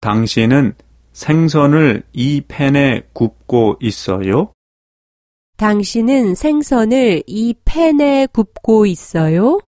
당신은 생선을 이 팬에 굽고 있어요? 당신은 생선을 이 팬에 굽고 있어요?